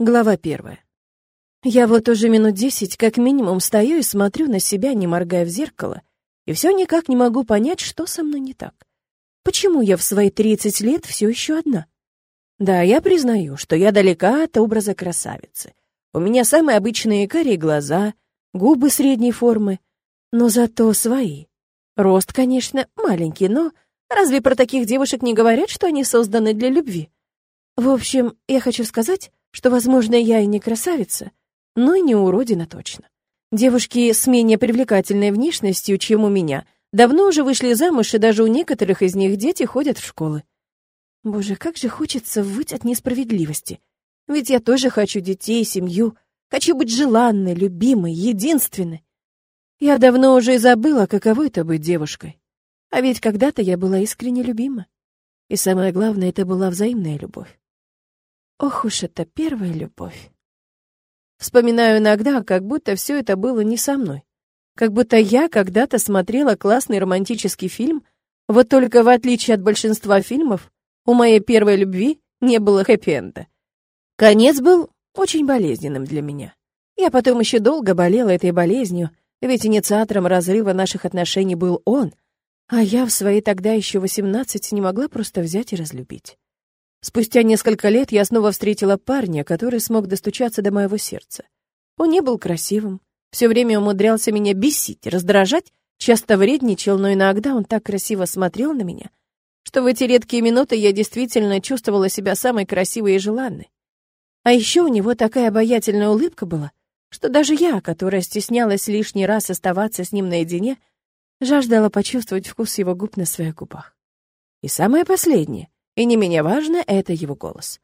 Глава первая. Я вот уже минут десять как минимум стою и смотрю на себя, не моргая в зеркало, и все никак не могу понять, что со мной не так. Почему я в свои тридцать лет все еще одна? Да, я признаю, что я далека от образа красавицы. У меня самые обычные карие глаза, губы средней формы, но зато свои. Рост, конечно, маленький, но разве про таких девушек не говорят, что они созданы для любви? В общем, я хочу сказать, что, возможно, я и не красавица, но и не уродина точно. Девушки с менее привлекательной внешностью, чем у меня, давно уже вышли замуж, и даже у некоторых из них дети ходят в школы. Боже, как же хочется выть от несправедливости. Ведь я тоже хочу детей, семью, хочу быть желанной, любимой, единственной. Я давно уже и забыла, каково это быть девушкой. А ведь когда-то я была искренне любима. И самое главное, это была взаимная любовь. Ох уж это первая любовь. Вспоминаю иногда, как будто все это было не со мной. Как будто я когда-то смотрела классный романтический фильм, вот только в отличие от большинства фильмов, у моей первой любви не было хэппи-энда. Конец был очень болезненным для меня. Я потом еще долго болела этой болезнью, ведь инициатором разрыва наших отношений был он, а я в свои тогда еще восемнадцать не могла просто взять и разлюбить. Спустя несколько лет я снова встретила парня, который смог достучаться до моего сердца. Он не был красивым, все время умудрялся меня бесить, раздражать, часто вредничал, но иногда он так красиво смотрел на меня, что в эти редкие минуты я действительно чувствовала себя самой красивой и желанной. А еще у него такая обаятельная улыбка была, что даже я, которая стеснялась лишний раз оставаться с ним наедине, жаждала почувствовать вкус его губ на своих губах. И самое последнее — и не менее важно — это его голос.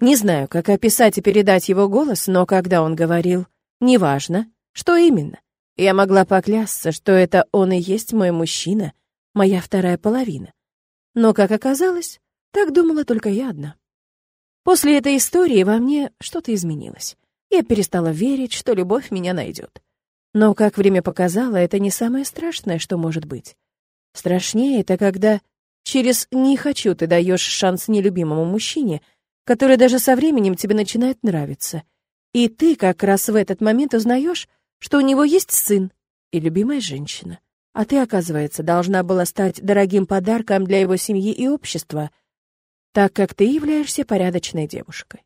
Не знаю, как описать и передать его голос, но когда он говорил «неважно», что именно, я могла поклясться, что это он и есть мой мужчина, моя вторая половина. Но, как оказалось, так думала только я одна. После этой истории во мне что-то изменилось. Я перестала верить, что любовь меня найдет. Но, как время показало, это не самое страшное, что может быть. Страшнее это когда Через «не хочу» ты даешь шанс нелюбимому мужчине, который даже со временем тебе начинает нравиться. И ты как раз в этот момент узнаешь, что у него есть сын и любимая женщина. А ты, оказывается, должна была стать дорогим подарком для его семьи и общества, так как ты являешься порядочной девушкой.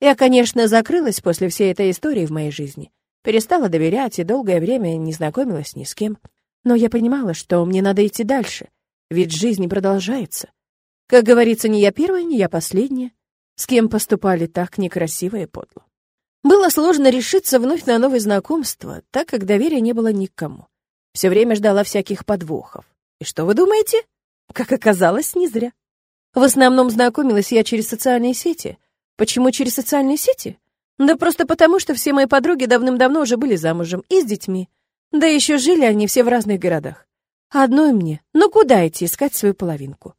Я, конечно, закрылась после всей этой истории в моей жизни, перестала доверять и долгое время не знакомилась ни с кем. Но я понимала, что мне надо идти дальше, ведь жизнь продолжается. Как говорится, не я первая, не я последняя. С кем поступали так некрасиво и подло. Было сложно решиться вновь на новые знакомства, так как доверия не было никому. Все время ждала всяких подвохов. И что вы думаете? Как оказалось, не зря. В основном знакомилась я через социальные сети. Почему через социальные сети? Да просто потому, что все мои подруги давным-давно уже были замужем и с детьми. Да еще жили они все в разных городах. Одной мне, но куда идти искать свою половинку?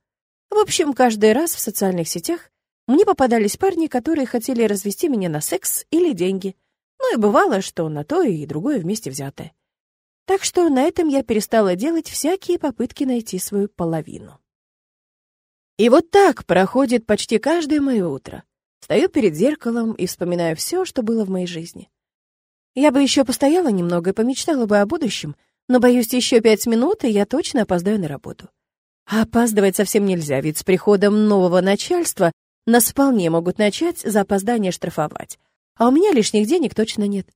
В общем, каждый раз в социальных сетях мне попадались парни, которые хотели развести меня на секс или деньги. Ну и бывало, что на то и другое вместе взятое. Так что на этом я перестала делать всякие попытки найти свою половину. И вот так проходит почти каждое мое утро. Стою перед зеркалом и вспоминаю все, что было в моей жизни. Я бы еще постояла немного и помечтала бы о будущем, но, боюсь, еще пять минут, и я точно опоздаю на работу. А опаздывать совсем нельзя, ведь с приходом нового начальства нас вполне могут начать за опоздание штрафовать. А у меня лишних денег точно нет.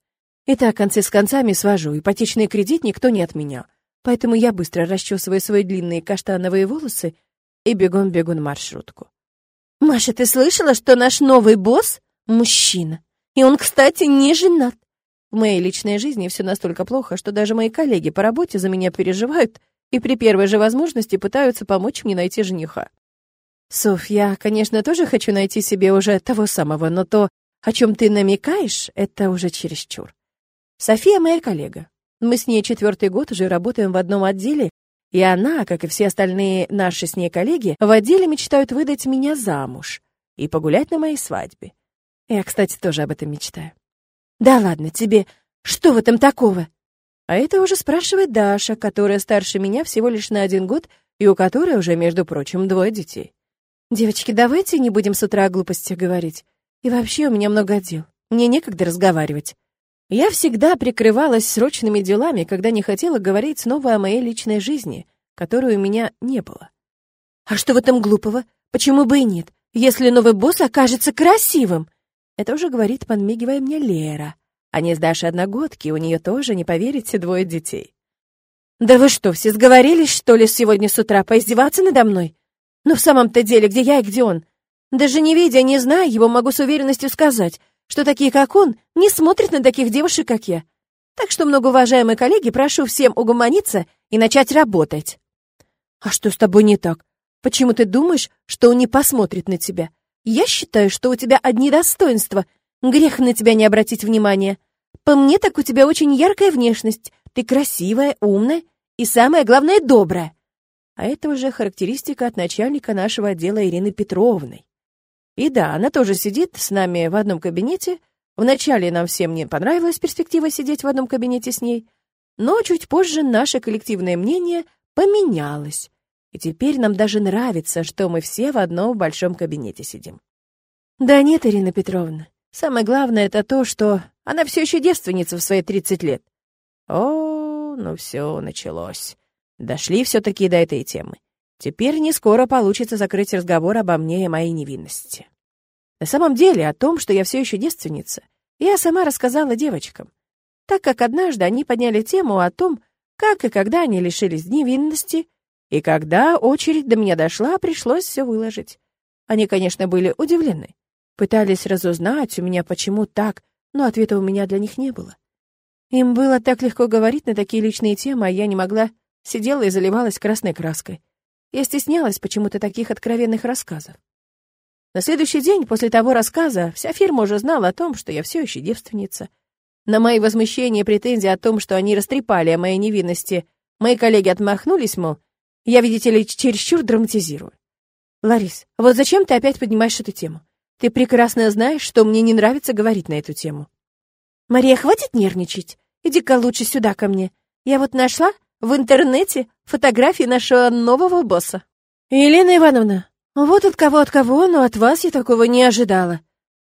Итак, концы с концами свожу, ипотечный кредит никто не отменял. Поэтому я быстро расчесываю свои длинные каштановые волосы и бегом-бегу на маршрутку. «Маша, ты слышала, что наш новый босс — мужчина? И он, кстати, не женат. В моей личной жизни все настолько плохо, что даже мои коллеги по работе за меня переживают и при первой же возможности пытаются помочь мне найти жениха. Соф, я, конечно, тоже хочу найти себе уже того самого, но то, о чем ты намекаешь, это уже чересчур. София моя коллега. Мы с ней четвертый год уже работаем в одном отделе, и она, как и все остальные наши с ней коллеги, в отделе мечтают выдать меня замуж и погулять на моей свадьбе. Я, кстати, тоже об этом мечтаю. «Да ладно тебе, что в этом такого?» А это уже спрашивает Даша, которая старше меня всего лишь на один год и у которой уже, между прочим, двое детей. «Девочки, давайте не будем с утра о глупостях говорить. И вообще у меня много дел. Мне некогда разговаривать. Я всегда прикрывалась срочными делами, когда не хотела говорить снова о моей личной жизни, которой у меня не было. А что в этом глупого? Почему бы и нет? Если новый босс окажется красивым? Это уже говорит, подмигивая мне Лера. Они с Дашей одногодки, у нее тоже, не поверите, двое детей. «Да вы что, все сговорились, что ли, сегодня с утра поиздеваться надо мной? Ну, в самом-то деле, где я и где он? Даже не видя, не зная его, могу с уверенностью сказать, что такие, как он, не смотрят на таких девушек, как я. Так что, многоуважаемые коллеги, прошу всем угомониться и начать работать. А что с тобой не так? Почему ты думаешь, что он не посмотрит на тебя? Я считаю, что у тебя одни достоинства. Грех на тебя не обратить внимания. По мне, так у тебя очень яркая внешность. Ты красивая, умная и, самое главное, добрая. А это уже характеристика от начальника нашего отдела Ирины Петровны. И да, она тоже сидит с нами в одном кабинете. Вначале нам всем не понравилась перспектива сидеть в одном кабинете с ней, но чуть позже наше коллективное мнение поменялось. И теперь нам даже нравится, что мы все в одном большом кабинете сидим. Да нет, Ирина Петровна, самое главное это то, что она все еще девственница в свои 30 лет. О, ну все, началось. Дошли все-таки до этой темы. Теперь не скоро получится закрыть разговор обо мне и моей невинности. На самом деле, о том, что я все еще девственница, я сама рассказала девочкам, так как однажды они подняли тему о том, как и когда они лишились невинности, и когда очередь до меня дошла, пришлось все выложить. Они, конечно, были удивлены, пытались разузнать у меня, почему так, но ответа у меня для них не было. Им было так легко говорить на такие личные темы, а я не могла, сидела и заливалась красной краской. Я стеснялась почему-то таких откровенных рассказов. На следующий день после того рассказа вся фирма уже знала о том, что я все еще девственница. На мои возмущения и претензии о том, что они растрепали о моей невинности, мои коллеги отмахнулись, мол, я, видите ли, чересчур драматизирую. Ларис, вот зачем ты опять поднимаешь эту тему? Ты прекрасно знаешь, что мне не нравится говорить на эту тему. Мария, хватит нервничать. Иди-ка лучше сюда ко мне. Я вот нашла в интернете фотографии нашего нового босса. Елена Ивановна, вот от кого от кого, но от вас я такого не ожидала.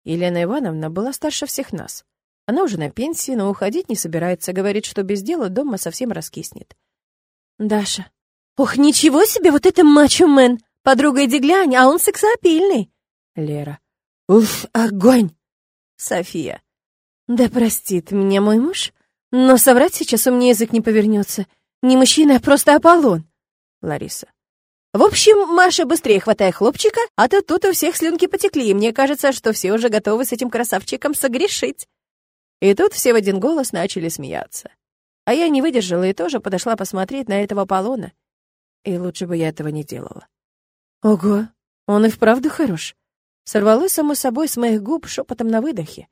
Елена Ивановна была старше всех нас. Она уже на пенсии, но уходить не собирается, говорит, что без дела дома совсем раскиснет. Даша. Ох, ничего себе, вот это мачо-мен! Подруга иди глянь, а он сексапильный. Лера. Уф, огонь! София. Да простит меня мой муж, но соврать сейчас у меня язык не повернется. Не мужчина, а просто Аполлон. Лариса. В общем, Маша, быстрее хватай хлопчика, а то тут у всех слюнки потекли, и мне кажется, что все уже готовы с этим красавчиком согрешить. И тут все в один голос начали смеяться. А я не выдержала и тоже подошла посмотреть на этого Аполлона. И лучше бы я этого не делала. Ого, он и вправду хорош. Сорвалось само собой с моих губ шепотом на выдохе.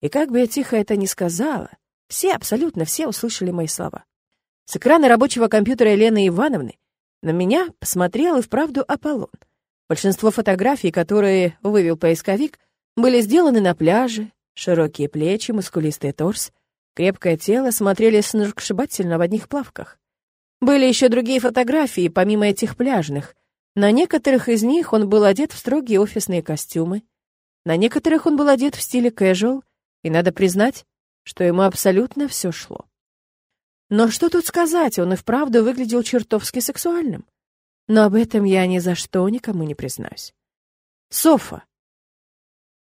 И как бы я тихо это ни сказала, все, абсолютно все услышали мои слова. С экрана рабочего компьютера Елены Ивановны на меня посмотрел и вправду Аполлон. Большинство фотографий, которые вывел поисковик, были сделаны на пляже, широкие плечи, мускулистый торс, крепкое тело смотрели сногсшибательно в одних плавках. Были еще другие фотографии, помимо этих пляжных. На некоторых из них он был одет в строгие офисные костюмы, на некоторых он был одет в стиле casual, и надо признать, что ему абсолютно все шло. Но что тут сказать, он и вправду выглядел чертовски сексуальным. Но об этом я ни за что никому не признаюсь. Софа.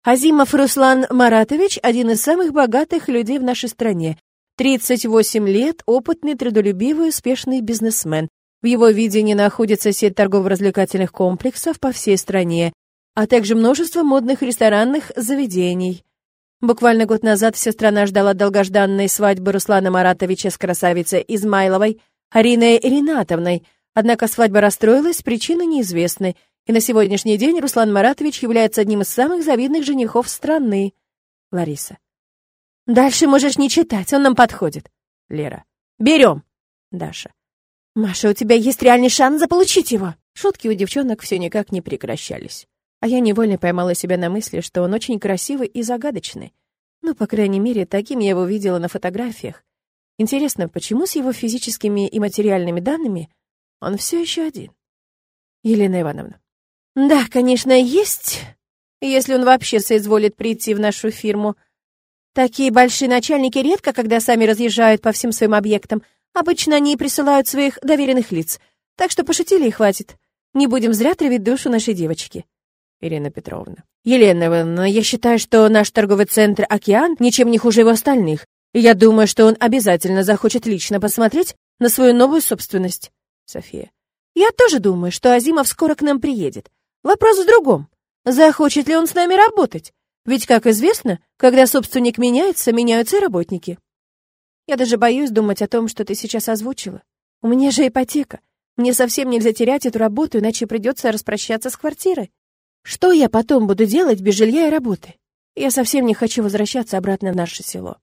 Азимов Руслан Маратович — один из самых богатых людей в нашей стране. 38 лет, опытный, трудолюбивый, успешный бизнесмен. В его видении находится сеть торгово-развлекательных комплексов по всей стране, а также множество модных ресторанных заведений. Буквально год назад вся страна ждала долгожданной свадьбы Руслана Маратовича с красавицей Измайловой, Ариной Ринатовной. Однако свадьба расстроилась, причины неизвестны, и на сегодняшний день Руслан Маратович является одним из самых завидных женихов страны. Лариса. Дальше можешь не читать, он нам подходит. Лера. Берем. Даша. Маша, у тебя есть реальный шанс заполучить его. Шутки у девчонок все никак не прекращались а я невольно поймала себя на мысли, что он очень красивый и загадочный. Ну, по крайней мере, таким я его видела на фотографиях. Интересно, почему с его физическими и материальными данными он все еще один? Елена Ивановна. Да, конечно, есть. если он вообще соизволит прийти в нашу фирму. Такие большие начальники редко, когда сами разъезжают по всем своим объектам. Обычно они присылают своих доверенных лиц. Так что пошутили и хватит. Не будем зря травить душу нашей девочки. Ирина Петровна. Елена Ивановна, я считаю, что наш торговый центр «Океан» ничем не хуже его остальных. И я думаю, что он обязательно захочет лично посмотреть на свою новую собственность. София. Я тоже думаю, что Азимов скоро к нам приедет. Вопрос в другом. Захочет ли он с нами работать? Ведь, как известно, когда собственник меняется, меняются и работники. Я даже боюсь думать о том, что ты сейчас озвучила. У меня же ипотека. Мне совсем нельзя терять эту работу, иначе придется распрощаться с квартирой. Что я потом буду делать без жилья и работы? Я совсем не хочу возвращаться обратно в наше село.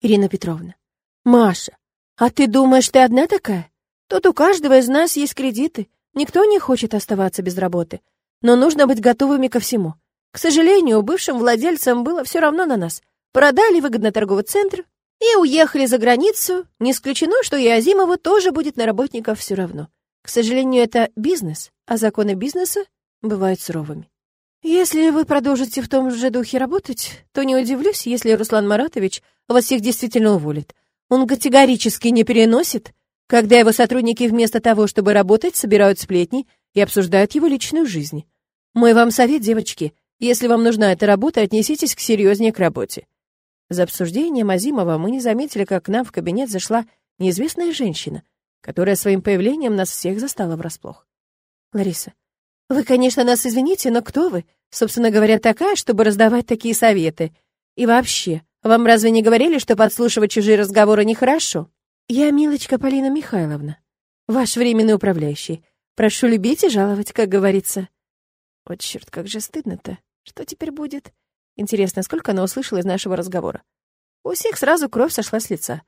Ирина Петровна. Маша, а ты думаешь, ты одна такая? Тут у каждого из нас есть кредиты. Никто не хочет оставаться без работы. Но нужно быть готовыми ко всему. К сожалению, бывшим владельцам было все равно на нас. Продали выгодно торговый центр и уехали за границу. Не исключено, что и Азимову тоже будет на работников все равно. К сожалению, это бизнес, а законы бизнеса бывают суровыми. Если вы продолжите в том же духе работать, то не удивлюсь, если Руслан Маратович вас всех действительно уволит. Он категорически не переносит, когда его сотрудники вместо того, чтобы работать, собирают сплетни и обсуждают его личную жизнь. Мой вам совет, девочки, если вам нужна эта работа, отнеситесь к серьезнее к работе. За обсуждением Азимова мы не заметили, как к нам в кабинет зашла неизвестная женщина, которая своим появлением нас всех застала врасплох. Лариса, вы, конечно, нас извините, но кто вы? Собственно говоря, такая, чтобы раздавать такие советы. И вообще, вам разве не говорили, что подслушивать чужие разговоры нехорошо? Я Милочка Полина Михайловна, ваш временный управляющий. Прошу любить и жаловать, как говорится. Вот черт, как же стыдно-то. Что теперь будет? Интересно, сколько она услышала из нашего разговора? У всех сразу кровь сошла с лица.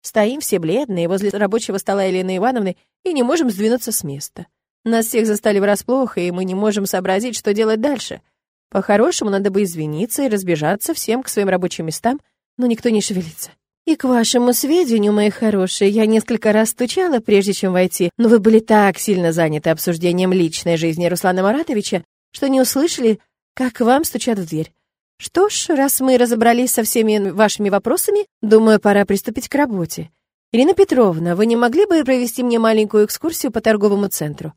Стоим все бледные возле рабочего стола Елены Ивановны и не можем сдвинуться с места. Нас всех застали врасплох, и мы не можем сообразить, что делать дальше. По-хорошему, надо бы извиниться и разбежаться всем к своим рабочим местам, но никто не шевелится. И к вашему сведению, мои хорошие, я несколько раз стучала, прежде чем войти, но вы были так сильно заняты обсуждением личной жизни Руслана Маратовича, что не услышали, как вам стучат в дверь. Что ж, раз мы разобрались со всеми вашими вопросами, думаю, пора приступить к работе. Ирина Петровна, вы не могли бы провести мне маленькую экскурсию по торговому центру?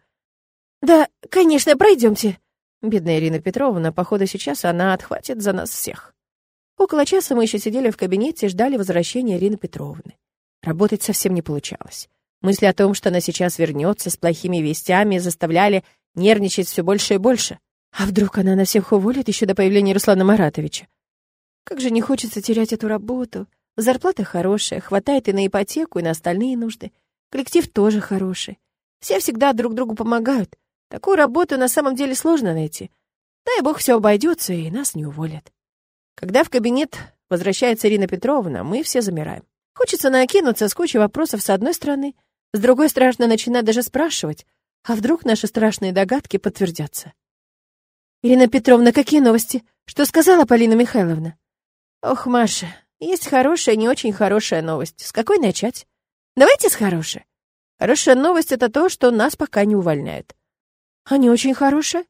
Да, конечно, пройдемте. Бедная Ирина Петровна, походу сейчас она отхватит за нас всех. Около часа мы еще сидели в кабинете и ждали возвращения Ирины Петровны. Работать совсем не получалось. Мысли о том, что она сейчас вернется с плохими вестями, заставляли нервничать все больше и больше. А вдруг она на всех уволит еще до появления Руслана Маратовича? Как же не хочется терять эту работу. Зарплата хорошая, хватает и на ипотеку, и на остальные нужды. Коллектив тоже хороший. Все всегда друг другу помогают. Такую работу на самом деле сложно найти. Дай бог все обойдется, и нас не уволят. Когда в кабинет возвращается Ирина Петровна, мы все замираем. Хочется накинуться с кучей вопросов с одной стороны, с другой страшно начинать даже спрашивать, а вдруг наши страшные догадки подтвердятся. «Ирина Петровна, какие новости? Что сказала Полина Михайловна?» «Ох, Маша, есть хорошая, не очень хорошая новость. С какой начать? Давайте с хорошей. Хорошая новость — это то, что нас пока не увольняют. А не очень хорошая?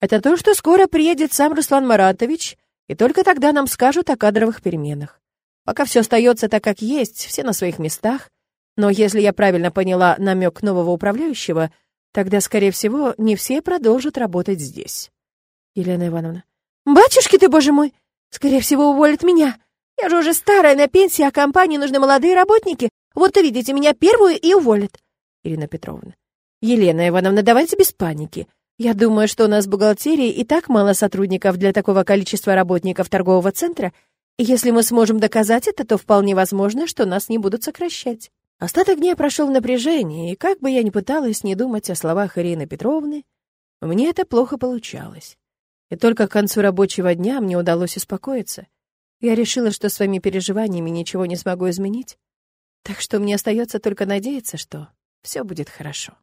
Это то, что скоро приедет сам Руслан Маратович, и только тогда нам скажут о кадровых переменах. Пока все остается так, как есть, все на своих местах. Но если я правильно поняла намек нового управляющего, тогда, скорее всего, не все продолжат работать здесь. Елена Ивановна. «Батюшки ты, боже мой! Скорее всего, уволят меня. Я же уже старая на пенсии, а компании нужны молодые работники. Вот увидите меня первую и уволят». Ирина Петровна. «Елена Ивановна, давайте без паники. Я думаю, что у нас в бухгалтерии и так мало сотрудников для такого количества работников торгового центра, и если мы сможем доказать это, то вполне возможно, что нас не будут сокращать». Остаток дня прошел в напряжении, и как бы я ни пыталась не думать о словах Ирины Петровны, мне это плохо получалось. И только к концу рабочего дня мне удалось успокоиться. Я решила, что своими переживаниями ничего не смогу изменить. Так что мне остается только надеяться, что все будет хорошо.